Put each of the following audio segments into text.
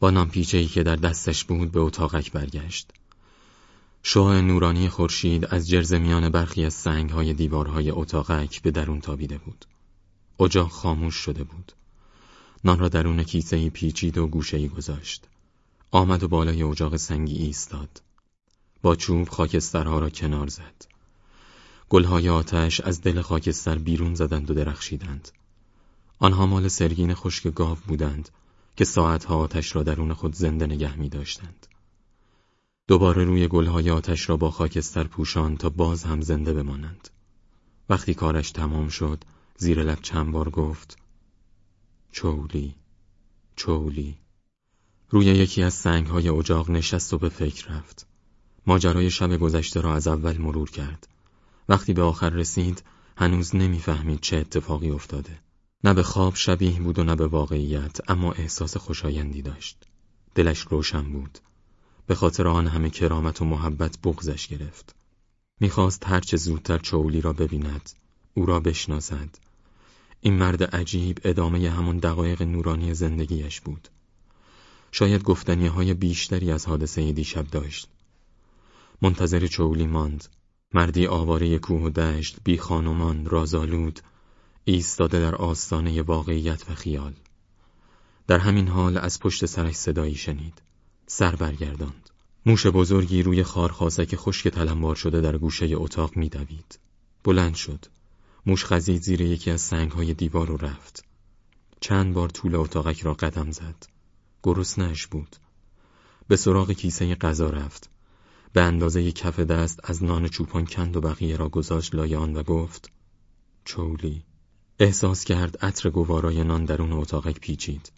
با ای که در دستش بود به اتاقک برگشت. شعاع نورانی خورشید از جرز میان برخی از سنگهای دیوارهای اتاقک به درون تابیده بود. اجاق خاموش شده بود. نان را درون کیسه پیچید و گوشه گذاشت. آمد و بالای اجاق سنگی ایستاد. با چوب خاکسترها را کنار زد. گلهای آتش از دل خاکستر بیرون زدند و درخشیدند. آنها مال سرگین خشک گاو بودند که ساعتها آتش را درون خود زنده نگه می داشتند. دوباره روی گلهای آتش را با خاکستر پوشان تا باز هم زنده بمانند. وقتی کارش تمام شد زیر لب چند بار گفت چولی چولی روی یکی از سنگهای اجاق نشست و به فکر رفت ماجرای شب گذشته را از اول مرور کرد وقتی به آخر رسید هنوز نمی‌فهمید چه اتفاقی افتاده نه به خواب شبیه بود و نه به واقعیت اما احساس خوشایندی داشت. دلش روشن بود. به خاطر آن همه کرامت و محبت بغزش گرفت. می‌خواست هرچه زودتر چولی را ببیند او را بشناسد. این مرد عجیب ادامه همون دقایق نورانی زندگیش بود. شاید گفتنی های بیشتری از حادثه دیشب داشت. منتظر چولی ماند. مردی آواره کوه و دشت بی خانمان رازالود ایستاده در آستانه واقعیت و خیال. در همین حال از پشت سرش صدایی شنید. سر برگرداند. موش بزرگی روی خارخاسک خشک تلمبار شده در گوشه اتاق میدوید. بلند شد. موش خزید زیر یکی از سنگهای دیوار و رفت. چند بار طول اتاقک را قدم زد. گرسنهاش بود. به سراغ کیسه غذا رفت. به اندازه کف دست از نان چوپان کند و بقیه را گذاشت لایان و گفت چولی. احساس کرد عطر گوارای نان درون اتاقک پیچید.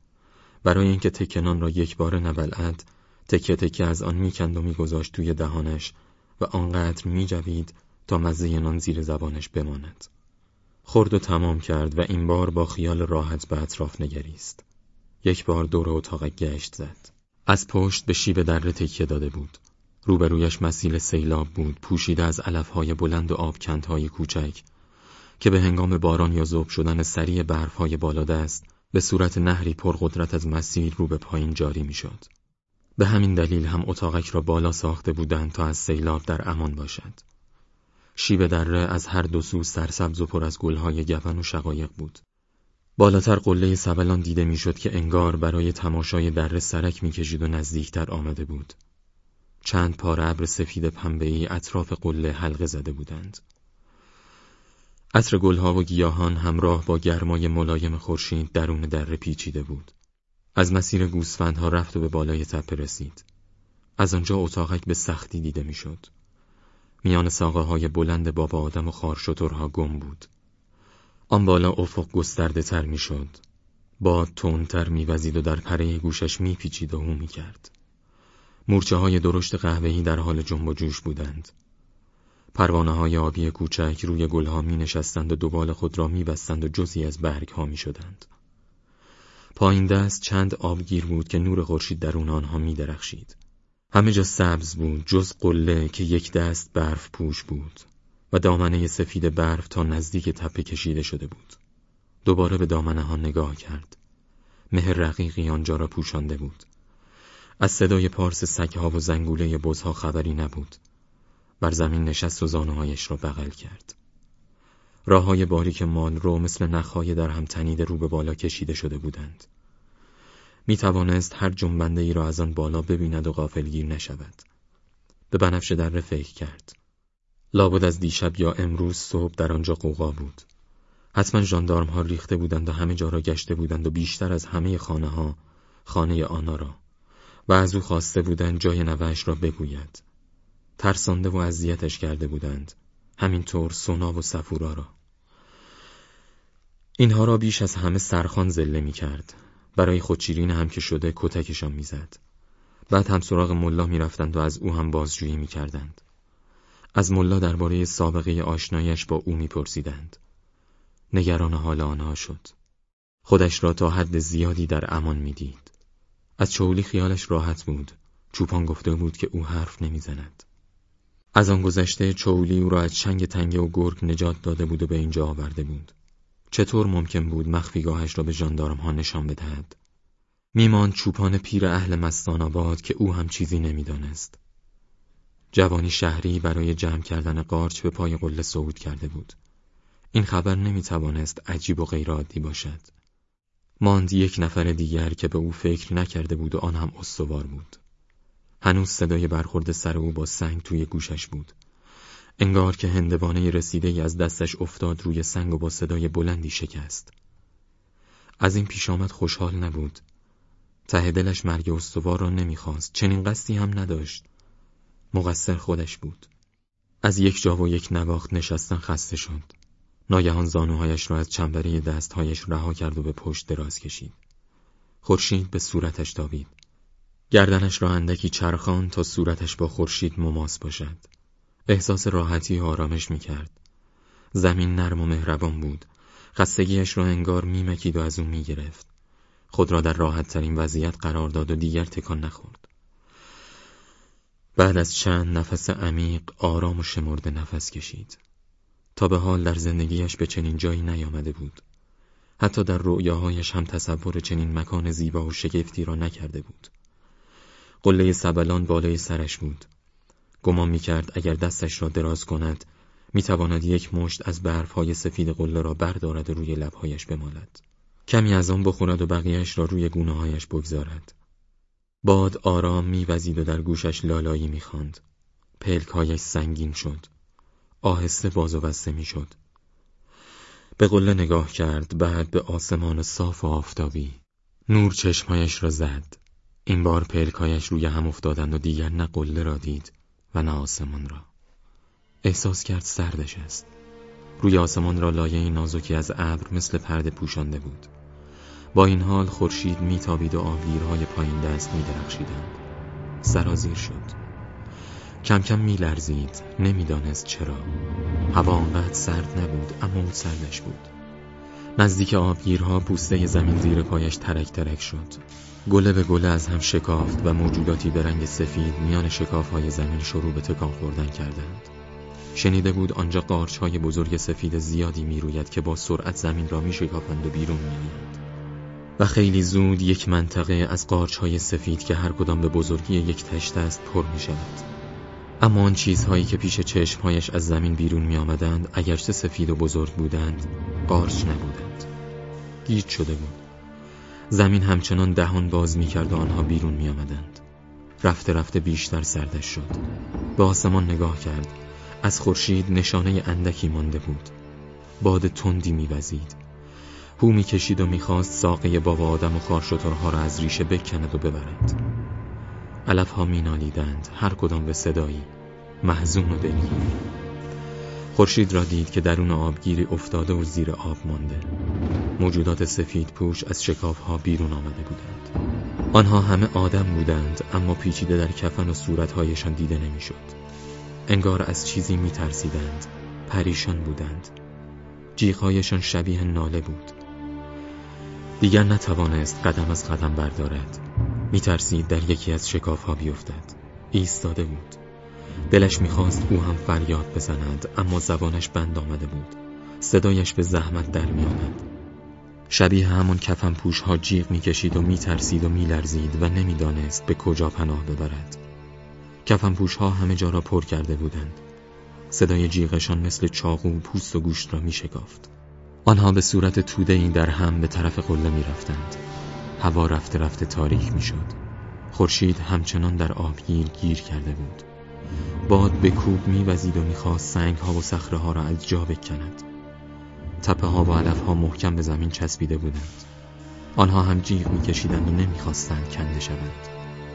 برای اینکه تکه نان را یک بار نبلعد تکه تکه از آن می‌کند و میگذاشت توی دهانش و آنقدر میجوید تا مزه نان زیر زبانش بماند. خورد و تمام کرد و این بار با خیال راحت به اطراف نگریست. یک بار دور اتاق گشت زد. از پشت به شیب دره تکیه داده بود. روبرویش مسیل سیلاب بود پوشیده از علفهای بلند و آبکندهای کوچک. که به هنگام باران یا ذوب شدن سریع برفهای بالادست به صورت نهری پرقدرت از مسیر رو به پایین جاری می‌شد. به همین دلیل هم اتاقک را بالا ساخته بودند تا از سیلاب در امان باشد. شیب دره از هر دو سو سرسبز و پر از گلهای گون و شقایق بود. بالاتر قله سبلان دیده می‌شد که انگار برای تماشای دره سرک می‌کشید و نزدیکتر آمده بود. چند پاره ابر سفید پنبه‌ای اطراف قله حلقه زده بودند. عطر گلها و گیاهان همراه با گرمای ملایم خورشید درون دره پیچیده بود. از مسیر گوسفندها رفت و به بالای تپه رسید. از آنجا اتاقک به سختی دیده می‌شد. میان ساقه های بلند بابا آدم و خارشترها گم بود. آن بالا افق گسترده تر می شد. باد تندتر میوزید و در پره گوشش میپیچید و هو می‌کرد. مورچه های درشت قهوه‌ای در حال جنب و جوش بودند. پروانه های آبی کوچک روی گلها می نشستند و دوبال خود را می بستند و جزی از برگ ها می شدند. پایین دست چند آبگیر بود که نور خورشید درون آنها می درخشید. همه جا سبز بود جز قله که یک دست برف پوش بود و دامنه سفید برف تا نزدیک تپه کشیده شده بود. دوباره به دامنه ها نگاه کرد. مهر رقیقی آنجا را پوشانده بود. از صدای پارس سگها و زنگوله بزها خبری نبود. بر زمین نشست و زانوهایش را بغل کرد. راه های باریک مال رو مثل نخهای در هم تنیده رو به بالا کشیده شده بودند. می توانست هر جنبنده ای را از آن بالا ببیند و غافلگیر نشود. به بنفش در فکر کرد. لابد از دیشب یا امروز صبح در آنجا قوقا بود. حتما جاندارم ها ریخته بودند و همه جا را گشته بودند و بیشتر از همه خانه ها خانه آنا را و از او خواسته بودند جای نوهش را بگوید. ترسانده و اذیتش کرده بودند. همینطور سونا و سفورا را. اینها را بیش از همه سرخان زله می کرد. برای خودشیرین هم که شده کتکشان می‌زد. بعد هم سراغ ملا می‌رفتند و از او هم بازجویی می‌کردند. از ملا درباره سابقه آشنایش با او میپرسیدند. نگران حال آنها شد. خودش را تا حد زیادی در امان می‌دید. از چولی خیالش راحت بود. چوپان گفته بود که او حرف نمی‌زند. از آن گذشته چولی او را از چنگ تنگه و گرگ نجات داده بود و به اینجا آورده بود. چطور ممکن بود مخفیگاهش را به جاندارم ها نشان بدهد؟ میمان چوپان پیر اهل مستان آباد که او هم چیزی نمی‌دانست. جوانی شهری برای جمع کردن قارچ به پای قله صعود کرده بود. این خبر نمی‌توانست عجیب و غیرعادی باشد. ماند یک نفر دیگر که به او فکر نکرده بود و آن هم استوار بود. هنوز صدای برخورد سر او با سنگ توی گوشش بود. انگار که هندوانه رسیده از دستش افتاد روی سنگ و با صدای بلندی شکست. از این پیش آمد خوشحال نبود. ته دلش مرگ استوار را نمی‌خواست. چنین قصدی هم نداشت. مقصر خودش بود. از یک جا و یک نواخت نشستن خسته شد. ناگهان زانوهایش را از چنبره دستهایش رها کرد و به پشت دراز کشید. خورشید به صورتش تابید. گردنش را اندکی چرخان تا صورتش با خورشید مماس باشد. احساس راحتی و آرامش می‌کرد. زمین نرم و مهربان بود. خستگیش را انگار میمکید و از او می‌گرفت. خود را در راحت ترین وضعیت قرار داد و دیگر تکان نخورد. بعد از چند نفس عمیق آرام و شمرده نفس کشید. تا به حال در زندگیش به چنین جایی نیامده بود. حتی در رؤیاهایش هم تصور چنین مکان زیبا و شگفتی را نکرده بود. قله سبلان بالای سرش بود. گمان می‌کرد اگر دستش را دراز کند می‌تواند یک مشت از برفهای سفید قله را بردارد و روی لبهایش بمالد. کمی از آن بخورد و بقیهش را روی گونه هایش بگذارد. باد آرام میوزید و در گوشش لالایی می‌خواند. پلکهایش سنگین شد. آهسته باز و بسته می‌شد. به قله نگاه کرد بعد به آسمان صاف و آفتابی. نور چشمهایش را زد. این بار پلکایش روی هم افتادند و دیگر نه قله را دید و نه آسمان را. احساس کرد سردش است. روی آسمان را لایه نازکی از ابر مثل پرده پوشانده بود. با این حال خورشید میتابید و آبگیرهای پایین دست میدرخشیدند. سرازیر شد. کم کم میلرزید نمی‌دانست چرا هوا آنقدر سرد نبود اما او سردش بود نزدیک آبگیرها پوسته زمین زیر پایش ترک ترک شد گله به گله از هم شکافت و موجوداتی به رنگ سفید میان های زمین شروع به تکان خوردن کردند. شنیده بود آنجا های بزرگ سفید زیادی می‌روید که با سرعت زمین را میشکافند و بیرون میآیند. و خیلی زود یک منطقه از های سفید که هر کدام به بزرگی یک تشت است پر می شود. اما آن چیزهایی که پیش چشمهایش از زمین بیرون می آمدند اگرچه سفید و بزرگ بودند قارچ نبودند. گیج شده بود. زمین همچنان دهان باز می کرد و آنها بیرون می آمدند رفته رفته بیشتر سردش شد. به آسمان نگاه کرد. از خورشید نشانه اندکی مانده بود. باد تندی میوزید. هو می‌کشید و می‌خواست ساقه بابا آدم و خارشترها را از ریشه بکند و ببرد. علف ها می نالیدند هر کدام به صدایی. محزون و دلگیر. خورشید را دید که درون آبگیری افتاده و زیر آب مانده. موجودات سفید پوش از شکاف ها بیرون آمده بودند. آنها همه آدم بودند اما پیچیده در کفن و صورتهایشان دیده نمی‌شد. انگار از چیزی می ترسیدند پریشان بودند. جیغهایشان شبیه ناله بود. دیگر نتوانست قدم از قدم بردارد. میترسید در یکی از شکاف ها بیفتد. ایستاده بود. دلش می‌خواست او هم فریاد بزند اما زبانش بند آمده بود صدایش به زحمت در میآمد شبیه همون کفن پوش ها جیغ می‌کشید و میترسید و میلرزید و نمی‌دانست به کجا پناه ببرد کفن پوش ها همه جا را پر کرده بودند صدای جیغشان مثل چاقو پوست و گوشت را میشکافت آنها به صورت توده این در هم به طرف قله می رفتند. هوا رفته رفته تاریک می شد. خورشید همچنان در آبگیر گیر کرده بود. باد به کوب می وزید و می‌خواست سنگ ها و صخره ها را از جا بکند. تپه ها و علف ها محکم به زمین چسبیده بودند. آنها هم جیغ میکشیدند و نمی‌خواستند کنده شوند.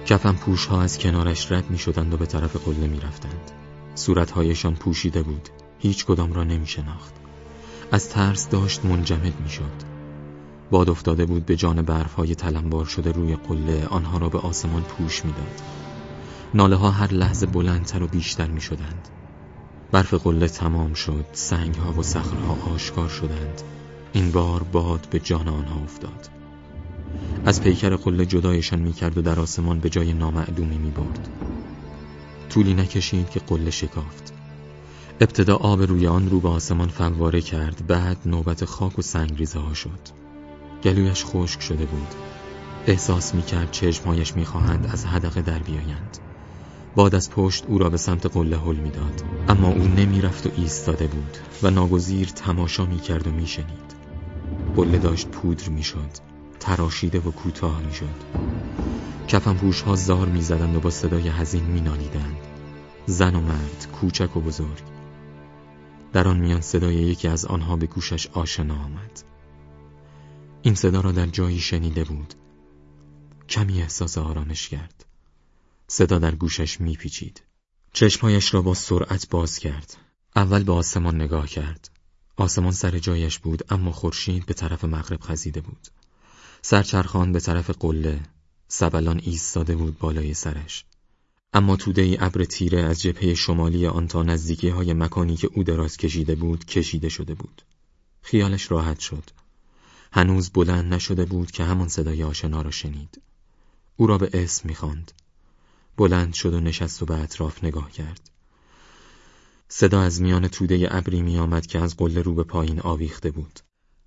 کفن پوش ها از کنارش رد می شدند و به طرف قله می رفتند. صورتهایشان پوشیده بود. هیچ کدام را نمی شناخت. از ترس داشت منجمد می‌شد. باد افتاده بود به جان برف های تلمبار شده روی قله آنها را به آسمان پوش می‌داد. ناله ها هر لحظه بلندتر و بیشتر می شدند. برف قله تمام شد سنگ ها و صخره آشکار شدند. این بار باد به جان آنها افتاد. از پیکر قله جدایشان می کرد و در آسمان به جای نامعدومی می برد طولی نکشید که قله شکافت. ابتدا آب روی آن رو به آسمان فواره کرد بعد نوبت خاک و سنگریزه ها شد. گلویش خشک شده بود. احساس می‌کرد چشمهایش می‌خواهند از حدقه در بیایند. باد از پشت او را به سمت قله حل می‌داد. اما او نمی‌رفت و ایستاده بود و ناگزیر تماشا می‌کرد و میشنید. قله داشت پودر می‌شد تراشیده و کوتاه می‌شد. کفنپوش ها زار می‌زدند و با صدای حزین مینالیدند. زن و مرد کوچک و بزرگ. در آن میان صدای یکی از آنها به گوشش آشنا آمد. این صدا را در جایی شنیده بود. کمی احساس آرامش کرد. صدا در گوشش میپیچید. چشمهایش را با سرعت باز کرد. اول به آسمان نگاه کرد. آسمان سر جایش بود اما خورشید به طرف مغرب خزیده بود. سرچرخان به طرف قله سبلان ایستاده بود بالای سرش. اما توده ای ابر تیره از جبهه شمالی آن تا نزدیکی های مکانی که او دراز کشیده بود کشیده شده بود. خیالش راحت شد. هنوز بلند نشده بود که همان صدای آشنا را شنید. او را به اسم می‌خواند. بلند شد و نشست و به اطراف نگاه کرد. صدا از میان توده ابری میآمد که از قله رو به پایین آویخته بود.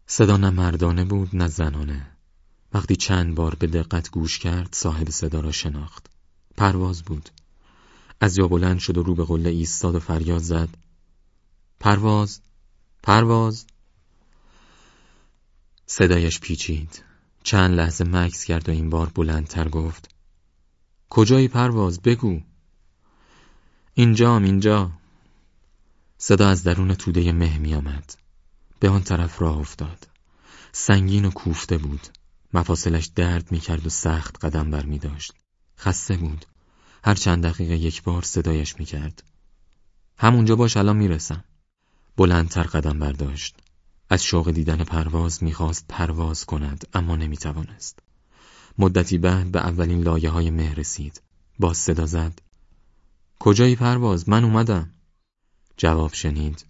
صدا نه مردانه بود نه زنانه. وقتی چند بار به دقت گوش کرد صاحب صدا را شناخت. پرواز بود. از یا بلند شد و رو به قله ایستاد و فریاد زد. پرواز پرواز. صدایش پیچید. چند لحظه مکس کرد و این بار بلندتر گفت. کجایی پرواز؟ بگو. اینجام اینجا. صدا از درون توده مه می آمد. به آن طرف راه افتاد. سنگین و کوفته بود. مفاصلش درد می کرد و سخت قدم بر می خسته بود. هر چند دقیقه یک بار صدایش می کرد. همونجا باش الان می‌رسم بلندتر قدم برداشت. از شوق دیدن پرواز می‌خواست پرواز کند اما نمی‌توانست مدتی بعد به اولین لایه های مه رسید. باز صدا زد. کجایی پرواز؟ من اومدم. جواب شنید.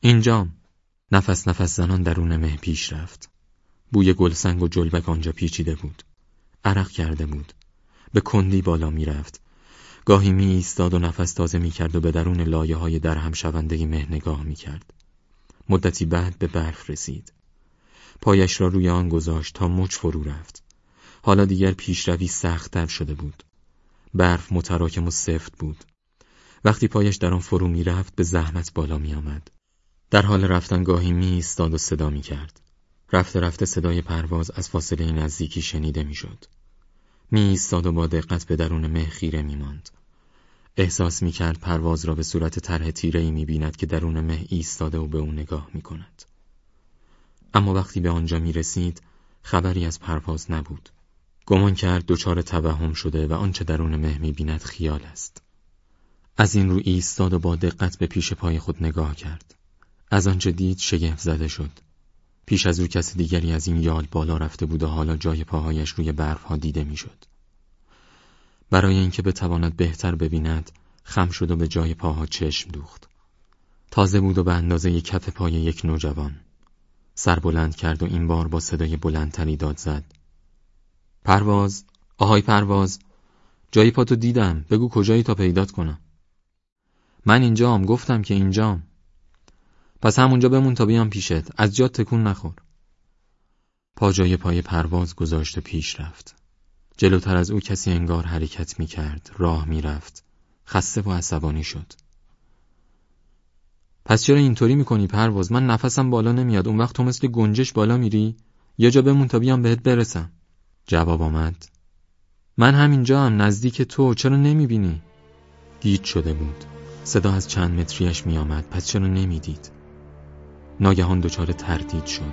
اینجام. نفس نفس زنان درون مه پیش رفت. بوی گلسنگ و جلبک آنجا پیچیده بود. عرق کرده بود. به کندی بالا می‌رفت گاهی می ایستاد و نفس تازه می کرد و به درون لایه های در هم شونده مه نگاه می کرد. مدتی بعد به برف رسید. پایش را روی آن گذاشت تا مچ فرو رفت. حالا دیگر پیشروی سختتر شده بود. برف متراکم و سفت بود. وقتی پایش در آن فرو می رفت به زحمت بالا می آمد. در حال رفتن گاهی می ایستاد و صدا می کرد. رفته رفته صدای پرواز از فاصله نزدیکی شنیده می شد. می ایستاد و با دقت به درون مه خیره می ماند. احساس می کرد پرواز را به صورت طرح تیره ای می بیند که درون مه ایستاده و به او نگاه می کند. اما وقتی به آنجا می رسید خبری از پرواز نبود. گمان کرد دچار توهم شده و آنچه درون مه می بیند خیال است. از این رو ایستاد و با دقت به پیش پای خود نگاه کرد. از آنچه دید شگفت زده شد. پیش از او کس دیگری از این یال بالا رفته بود و حالا جای پاهایش روی برف ها دیده می‌شد. برای اینکه بتواند بهتر ببیند خم شد و به جای پاها چشم دوخت. تازه بود و به اندازه کف پای یک نوجوان. سر بلند کرد و این بار با صدای بلندتری داد زد. پرواز، آهای پرواز، جای پاتو دیدم، بگو کجایی تا پیدات کنم. من اینجام، گفتم که اینجام. پس همونجا بمون تا بیام پیشت از جات تکون نخور. پا جای پای پرواز گذاشته پیش رفت. جلوتر از او کسی انگار حرکت می کرد راه می رفت خسته و عصبانی شد. پس چرا اینطوری می‌کنی پرواز؟ من نفسم بالا نمیاد. اون وقت تو مثل گنجش بالا میری؟ یا جا بمون تا بیام بهت برسم. جواب آمد. من همینجا هم نزدیک تو چرا نمی‌بینی؟ گیج شده بود. صدا از چند متریش میآمد پس چرا نمی‌دید؟ ناگهان دچار تردید شد.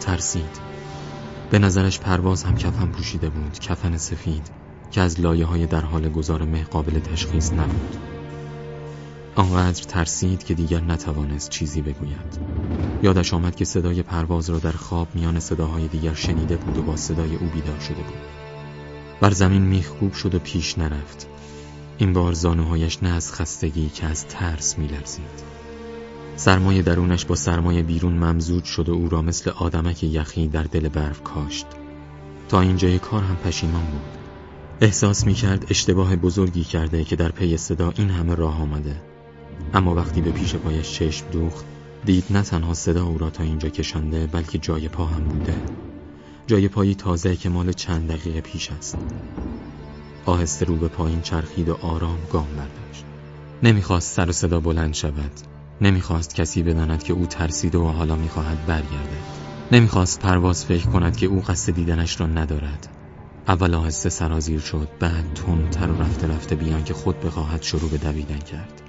ترسید. به نظرش پرواز هم کفن پوشیده بود کفن سفید که از لایه های در حال گذار مه قابل تشخیص نبود. آنقدر ترسید که دیگر نتوانست چیزی بگوید. یادش آمد که صدای پرواز را در خواب میان صداهای دیگر شنیده بود و با صدای او بیدار شده بود. بر زمین میخکوب شد و پیش نرفت. این بار زانوهایش نه از خستگی که از ترس میلرزید. سرمایه درونش با سرمایه بیرون ممزود شد و او را مثل آدمک یخی در دل برف کاشت. تا اینجای کار هم پشیمان بود. احساس می کرد اشتباه بزرگی کرده که در پی صدا این همه راه آمده. اما وقتی به پیش پایش چشم دوخت دید نه تنها صدا او را تا اینجا کشانده بلکه جای پا هم بوده. جای پایی تازه که مال چند دقیقه پیش است. آهسته رو به پایین چرخید و آرام گام برداشت. نمی‌خواست سر و صدا بلند شود. نمی‌خواست کسی بداند که او ترسیده و حالا می‌خواهد برگردد نمی‌خواست پرواز فکر کند که او قصد دیدنش را ندارد. اول آهسته سرازیر شد بعد تندتر و رفته رفته بیان که خود بخواهد شروع به دویدن کرد.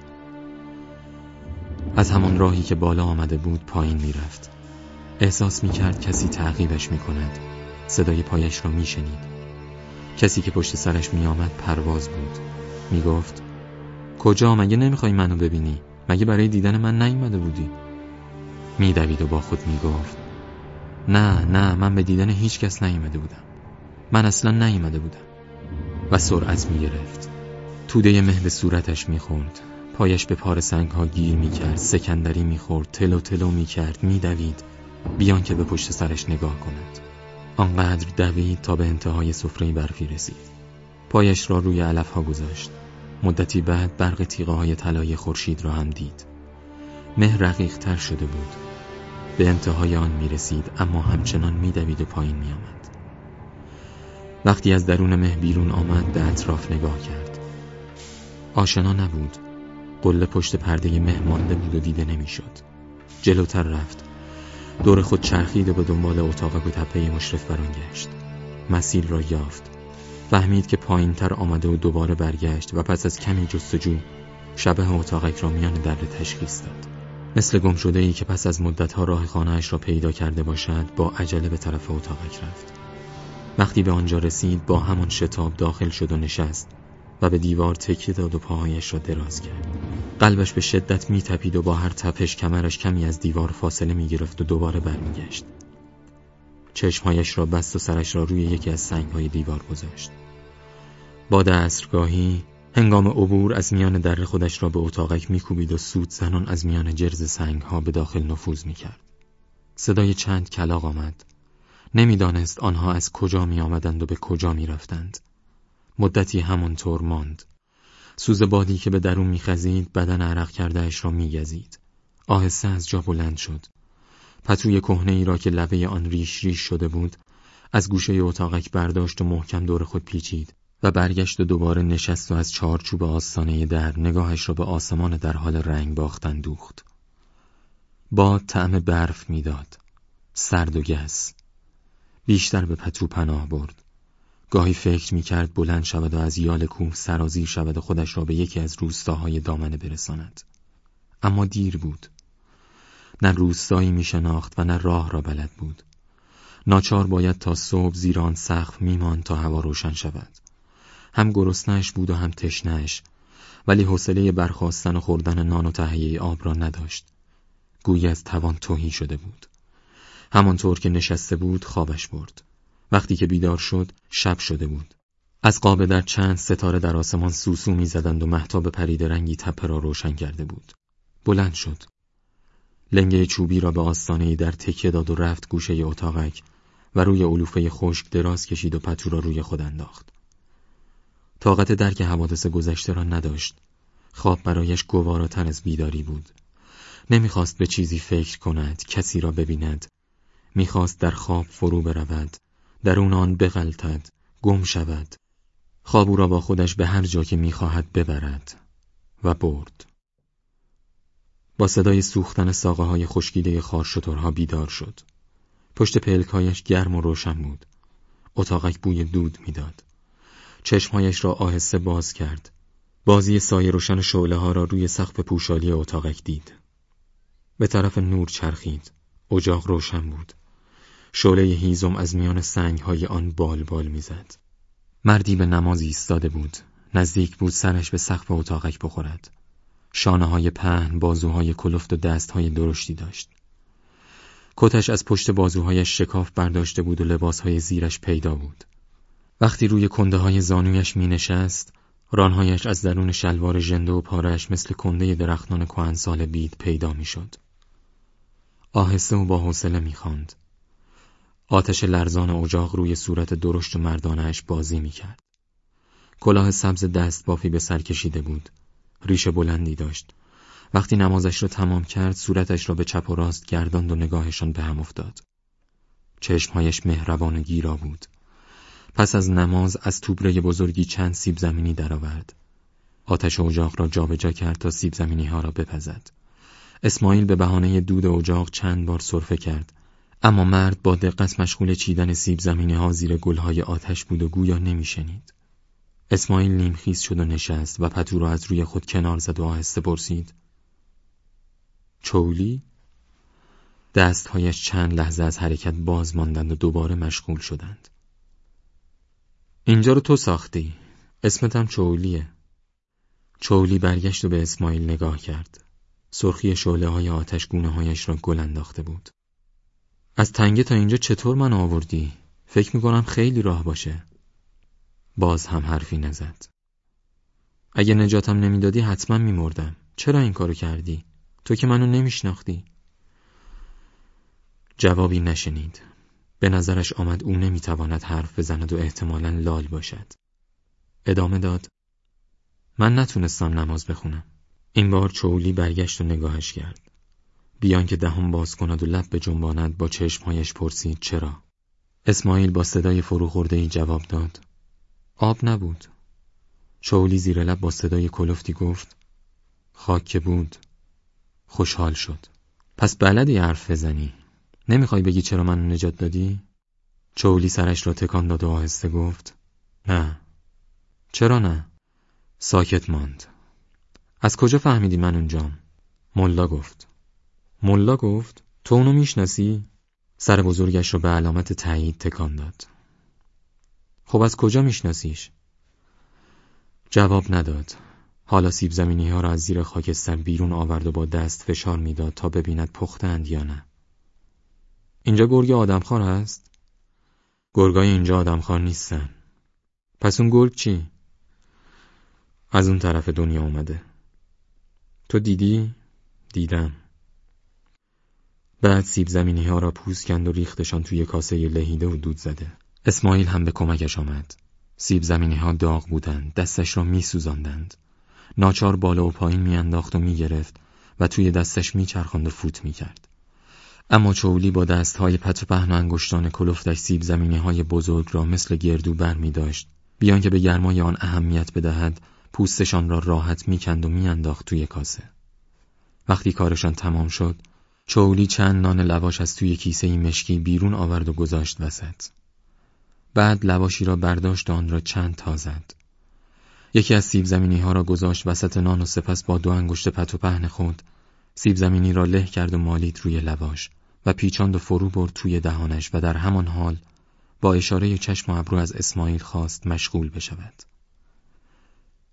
از همان راهی که بالا آمده بود پایین می‌رفت. احساس می‌کرد کسی تعقیبش می‌کند. صدای پایش را میشنید. کسی که پشت سرش میآمد پرواز بود. می‌گفت کجا؟ مگه نمی‌خوای منو ببینی؟ مگه برای دیدن من نیومده بودی؟ میدوید و با خود می‌گفت نه نه من به دیدن هیچ کس نیومده بودم. من اصلا نیومده بودم. و سرعت می‌گرفت. توده مه به صورتش می‌خورد پایش به پار سنگ ها گیر می‌کرد سکندری می‌خورد تلو تلو می‌کرد میدوید. بیان که به پشت سرش نگاه کند. آنقدر دوید تا به انتهای سفره برفی رسید. پایش را روی علف ها گذاشت. مدتی بعد برق تیغه های طلای خورشید را هم دید. مه رقیق تر شده بود. به انتهای آن می رسید اما همچنان می دوید و پایین می آمد. وقتی از درون مه بیرون آمد به اطراف نگاه کرد. آشنا نبود. قله پشت پرده مه مانده بود و دیده نمی‌شد. جلوتر رفت. دور خود چرخید و به دنبال اتاق و تپه مشرف بران گشت. مسیر را یافت. فهمید که پایین تر آمده و دوباره برگشت و پس از کمی جستجو شبه اتاقک را میان در تشخیص داد. مثل گم شده ای که پس از مدتها راه خانهاش را پیدا کرده باشد با عجله به طرف اتاقک رفت. وقتی به آنجا رسید با همان شتاب داخل شد و نشست و به دیوار تکیه داد و پاهایش را دراز کرد. قلبش به شدت میتپید و با هر تپش کمرش کمی از دیوار فاصله می‌گرفت و دوباره برمیگشت چشمهایش را بست و سرش را روی یکی از سنگهای دیوار گذاشت با دستگاهی هنگام عبور از میان در خودش را به اتاقک میکوبید و سود زنان از میان جرز سنگها به داخل نفوذ می‌کرد صدای چند کلاق آمد نمی‌دانست آنها از کجا می آمدند و به کجا می رفتند. مدتی همانطور ماند. سوز بادی که به درون میخزید بدن عرق کردهش را میگزید. آهسته از جا بلند شد. پتوی کهنه ای را که لبه آن ریش ریش شده بود از گوشه اتاقک برداشت و محکم دور خود پیچید و برگشت و دوباره نشست و از چارچوب آستانه در نگاهش را به آسمان در حال رنگ باختن دوخت. باد طعم برف می‌داد. سرد و گس. بیشتر به پتو پناه برد. گاهی فکر می کرد بلند شود و از یال کوه سرازیر شود و خودش را به یکی از روستاهای دامنه برساند. اما دیر بود. نه روستایی می شناخت و نه راه را بلد بود. ناچار باید تا صبح زیر آن سقف میماند تا هوا روشن شود. هم گرسنهش بود و هم تشنهش ولی حوصله برخواستن و خوردن نان و تهیه آب را نداشت. گویی از توان توهی شده بود. همانطور که نشسته بود خوابش برد. وقتی که بیدار شد شب شده بود. از قاب در چند ستاره در آسمان سوسو می‌زدند و محتاب پرید رنگی تپه را روشن کرده بود. بلند شد. لنگه چوبی را به آستانه در تکیه داد و رفت گوشه اتاقک و روی علوفه خشک دراز کشید و پتو را روی خود انداخت. طاقت درک حوادث گذشته را نداشت. خواب برایش گواراتر از بیداری بود. نمی‌خواست به چیزی فکر کند، کسی را ببیند. می‌خواست در خواب فرو برود درون آن بغلطد گم شود. خواب او را با خودش به هر جا که می‌خواهد ببرد و برد. با صدای سوختن ساقه های خشکیده خارشترها بیدار شد. پشت پلکایش گرم و روشن بود. اتاقک بوی دود می‌داد. چشمهایش را آهسته باز کرد. بازی سایه روشن شعله ها را روی سقف پوشالی اتاقک دید. به طرف نور چرخید. اجاق روشن بود. شعله هیزم از میان سنگهای آن بال بال می‌زد. مردی به نماز ایستاده بود. نزدیک بود سرش به سقف اتاقک بخورد. شانه های پهن، بازوهای کلفت و دستهای درشتی داشت. کتش از پشت بازوهایش شکاف برداشته بود و لباسهای زیرش پیدا بود. وقتی روی کنده های زانویش می نشست، رانهایش از درون شلوار ژنده و پارش مثل کنده درختان کهنسال بید پیدا می‌شد. آهسته و با حوصله می‌خواند. آتش لرزان اجاق روی صورت درشت و مردانش بازی می‌کرد. کلاه سبز دست بافی به سر کشیده بود. ریش بلندی داشت. وقتی نمازش را تمام کرد صورتش را به چپ و راست گرداند و نگاهشان به هم افتاد. چشمهایش مهربان و گیرا بود پس از نماز از توبره بزرگی چند سیب زمینی درآورد. آتش اجاق را جابجا کرد تا سیب زمینی ها را بپزد. اسماعیل به بهانه دود اجاق چند بار صرفه کرد اما مرد با دقت مشغول چیدن سیب زمینی ها زیر گلهای آتش بود و گویا نمیشنید. اسماعیل نیمخیز شد و نشست و پتو را از روی خود کنار زد و آهسته پرسید. چولی؟ دستهایش چند لحظه از حرکت باز ماندند و دوباره مشغول شدند. اینجا رو تو ساختی. اسمتم چولیه. چولی برگشت و به اسماعیل نگاه کرد. سرخی شعله های آتش گونه هایش را گل انداخته بود. از تنگه تا اینجا چطور من آوردی؟ فکر می‌کنم خیلی راه باشه. باز هم حرفی نزد. اگه نجاتم نمی‌دادی حتما میمردم. چرا این کارو کردی؟ تو که منو نمیشناختی. جوابی نشنید. به نظرش آمد او نمی‌تواند حرف بزند و احتمالا لال باشد. ادامه داد. من نتونستم نماز بخونم. این بار چولی برگشت و نگاهش کرد. بیان که دهم باز کند و لب به جنباند با چشمهایش پرسید چرا؟ اسماعیل با صدای فروخورده ای جواب داد. آب نبود. چولی زیر لب با صدای کلفتی گفت. خاک که بود. خوشحال شد. پس بلدی حرف بزنی. نمی‌خوای بگی چرا منو نجات دادی؟ چولی سرش را تکان داد و آهسته گفت نه چرا نه؟ ساکت ماند از کجا فهمیدی من اونجام؟ ملا گفت ملا گفت تو اونو می‌شناسی؟ سر بزرگش را به علامت تایید تکان داد خب از کجا میشناسیش؟ جواب نداد حالا سیب زمینی ها را از زیر خاکستر بیرون آورد و با دست فشار می‌داد تا ببیند پختند یا نه اینجا گرگ آدمخوار هست؟ گرگای اینجا آدمخوار نیستن پس اون گرگ چی؟ از اون طرف دنیا اومده تو دیدی؟ دیدم بعد سیب زمینی ها را پوست کند و ریختشان توی کاسه لهیده و دود زده. اسماعیل هم به کمکش آمد. سیب زمینی ها داغ بودند دستش را می سوزاندند. ناچار بالا و پایین میانداخت و می‌گرفت و توی دستش میچرخاند و فوت می‌کرد. اما چولی با دستهای پت و پهن و انگشتان کلفتش سیب زمینی های بزرگ را مثل گردو بر می داشت بیان که به گرمای آن اهمیت بدهد پوستشان را راحت می‌کند و میانداخت توی کاسه. وقتی کارشان تمام شد چولی چند نان لواش از توی کیسه مشکی بیرون آورد و گذاشت وسط بعد لواشی را برداشت و آن را چند تا زد یکی از سیب زمینی ها را گذاشت وسط نان و سپس با دو انگشت پت و پهن خود سیب زمینی را له کرد و مالید روی لواش و پیچاند و فرو برد توی دهانش و در همان حال با اشاره چشم و ابرو از اسماعیل خواست مشغول بشود.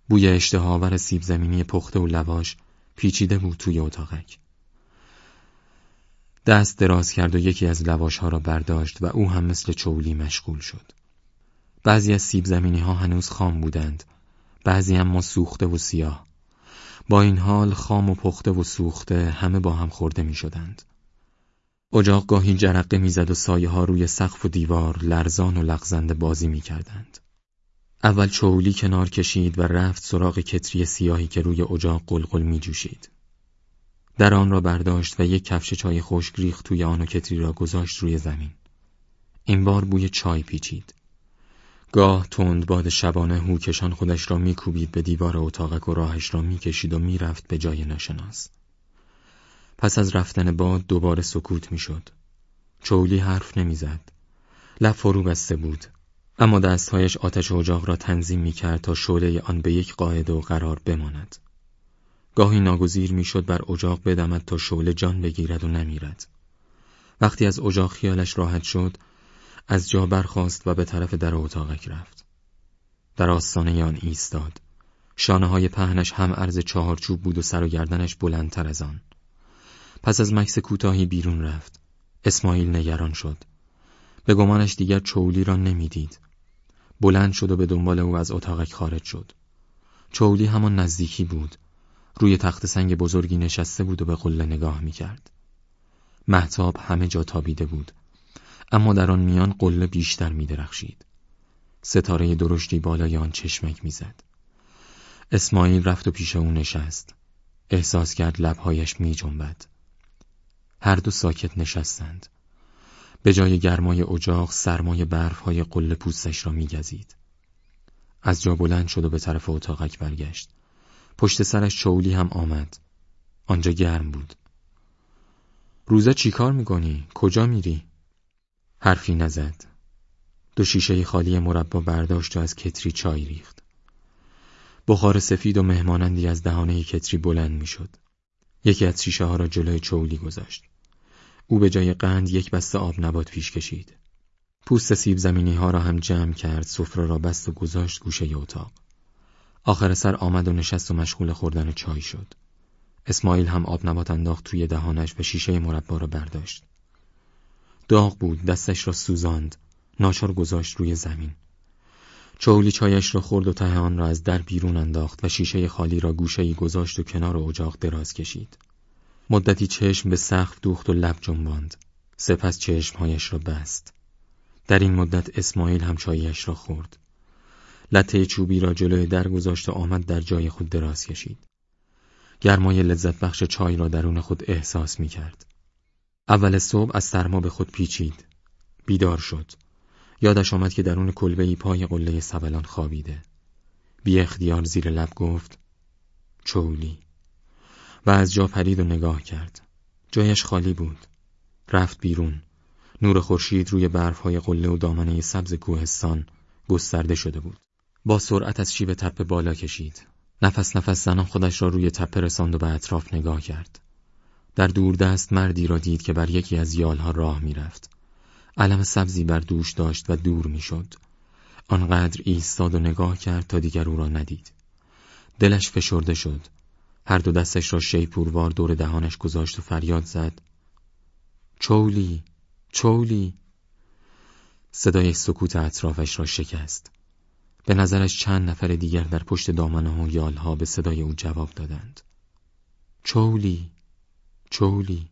بوی اشتهاور سیب زمینی پخته و لواش پیچیده بود توی اتاقک. دست دراز کرد و یکی از لواش ها را برداشت و او هم مثل چولی مشغول شد. بعضی از سیب زمینی ها هنوز خام بودند، بعضی اما سوخته و سیاه. با این حال خام و پخته و سوخته همه با هم خورده می شدند. اجاق گاهی جرقه می‌زد و سایه ها روی سقف و دیوار لرزان و لغزنده بازی می کردند. اول چولی کنار کشید و رفت سراغ کتری سیاهی که روی اجاق قلقل می جوشید. در آن را برداشت و یک کفش چای خشک ریخت توی آن و کتری را گذاشت روی زمین. این بار بوی چای پیچید. گاه تند باد شبانه هوکشان خودش را میکوبید به دیوار اتاقک و راهش را می‌کشید و می‌رفت به جای ناشناس. پس از رفتن باد دوباره سکوت می‌شد. چولی حرف نمی‌زد. لب فرو بسته بود. اما دستهایش آتش اجاق را تنظیم می‌کرد تا شعله آن به یک قاعده و قرار بماند. گاهی ناگزیر می‌شد بر اجاق بدمد تا شعله جان بگیرد و نمیرد. وقتی از اجاق خیالش راحت شد، از جا برخاست و به طرف در اتاقک رفت. در آستانه آن ایستاد. شانه های پهنش هم عرض چهارچوب بود و سر و گردنش بلندتر از آن. پس از مکس کوتاهی بیرون رفت. اسماعیل نگران شد. به گمانش دیگر چولی را نمی‌دید. بلند شد و به دنبال او از اتاقک خارج شد. چولی همان نزدیکی بود. روی تخت سنگ بزرگی نشسته بود و به قله نگاه می‌کرد. محتاب همه جا تابیده بود. اما در آن میان قله بیشتر میدرخشید. ستاره درشتی بالای آن چشمک می‌زد. اسماعیل رفت و پیش او نشست. احساس کرد لبهایش می جنبد. هر دو ساکت نشستند. به جای گرمای اجاق سرمای برفهای قله پوستش را میگزید. از جا بلند شد و به طرف اتاقک برگشت. پشت سرش چولی هم آمد. آنجا گرم بود. روزا چی کار می‌کنی؟ کجا میری؟ حرفی نزد. دو شیشه خالی مربا برداشت و از کتری چای ریخت. بخار سفید و مهمانندی از دهانه کتری بلند می‌شد. یکی از شیشه ها را جلوی چولی گذاشت. او به جای قند یک بسته آب نبات پیش کشید. پوست سیب زمینی ها را هم جمع کرد، سفره را بست و گذاشت گوشه اتاق. آخر سر آمد و نشست و مشغول خوردن چای شد. اسماعیل هم آب نبات انداخت توی دهانش و شیشه مربا را برداشت. داغ بود، دستش را سوزاند، ناچار گذاشت روی زمین. چولی چایش را خورد و ته آن را از در بیرون انداخت و شیشه خالی را گوشه‌ای گذاشت و کنار اجاق دراز کشید. مدتی چشم به سقف دوخت و لب جنباند. سپس چشمهایش را بست. در این مدت اسماعیل هم چایش را خورد. لطه چوبی را جلوی در گذاشت و آمد در جای خود دراز کشید. گرمای لذت بخش چای را درون خود احساس می کرد. اول صبح از سرما به خود پیچید. بیدار شد. یادش آمد که درون کلبه پای قله سبلان خوابیده. بی اختیار زیر لب گفت چولی و از جا پرید و نگاه کرد. جایش خالی بود. رفت بیرون. نور خورشید روی برفهای قله و دامنه سبز کوهستان گسترده شده بود. با سرعت از شیب تپه بالا کشید. نفس نفس زنان خودش را روی تپه رساند و به اطراف نگاه کرد. در دور دست مردی را دید که بر یکی از یالها راه می‌رفت. علم سبزی بر دوش داشت و دور می‌شد. آنقدر ایستاد و نگاه کرد تا دیگر او را ندید. دلش فشرده شد. هر دو دستش را شیپوروار دور دهانش گذاشت و فریاد زد. چولی، چولی. صدای سکوت اطرافش را شکست. به نظرش چند نفر دیگر در پشت دامنه و یالها به صدای او جواب دادند. چولی، چولی.